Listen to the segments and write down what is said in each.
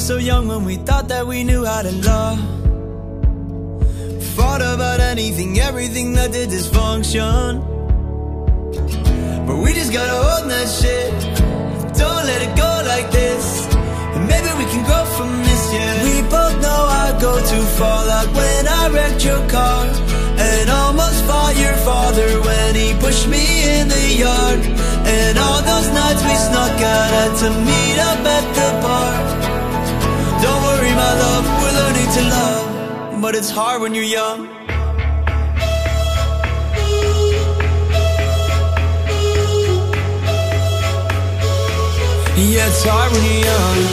so young when we thought that we knew how to love. Fought about anything, everything that did dysfunction. But we just gotta own that shit. Don't let it go like this. And maybe we can grow from this, yeah. We both know I go too far, like when I wrecked your car. And almost fought your father when he pushed me in the yard. And all those nights we snuck out had to meet up at But it's hard when you're young. Yeah, it's hard when you're young.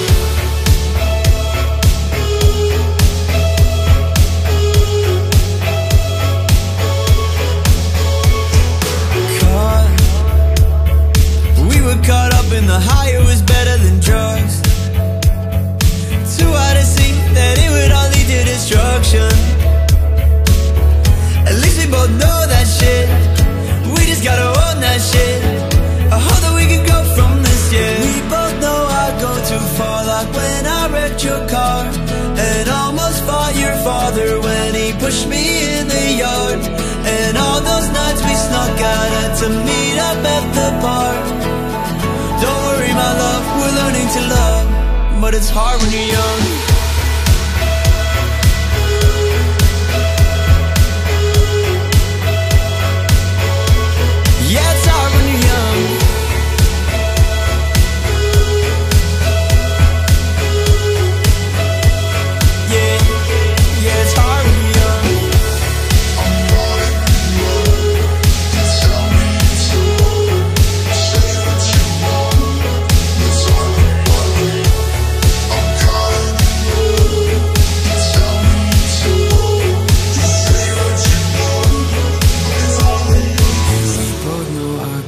When me in the yard. And all those nights we snuck out had to meet up at the bar. Don't worry, my love, we're learning to love. But it's hard when you're young.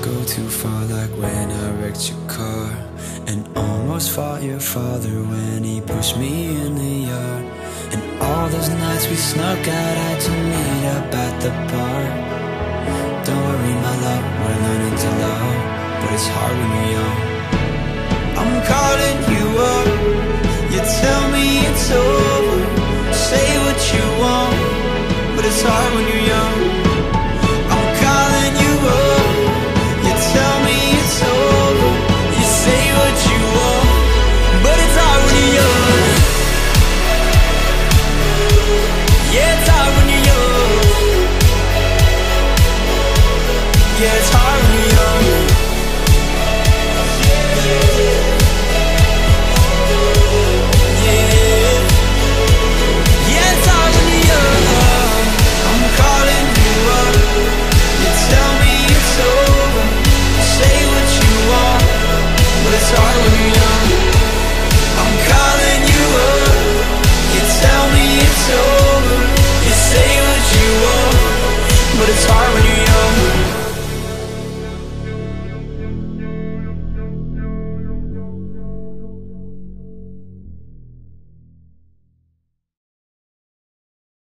Go too far, like when I wrecked your car. And almost fought your father when he pushed me in the yard. And all those nights we snuck out, had to meet up at the park. Don't worry, my love, we're learning to love. But it's hard when you're young. I'm calling you up. You tell me it's over. Say what you want. But it's hard when you're gets hard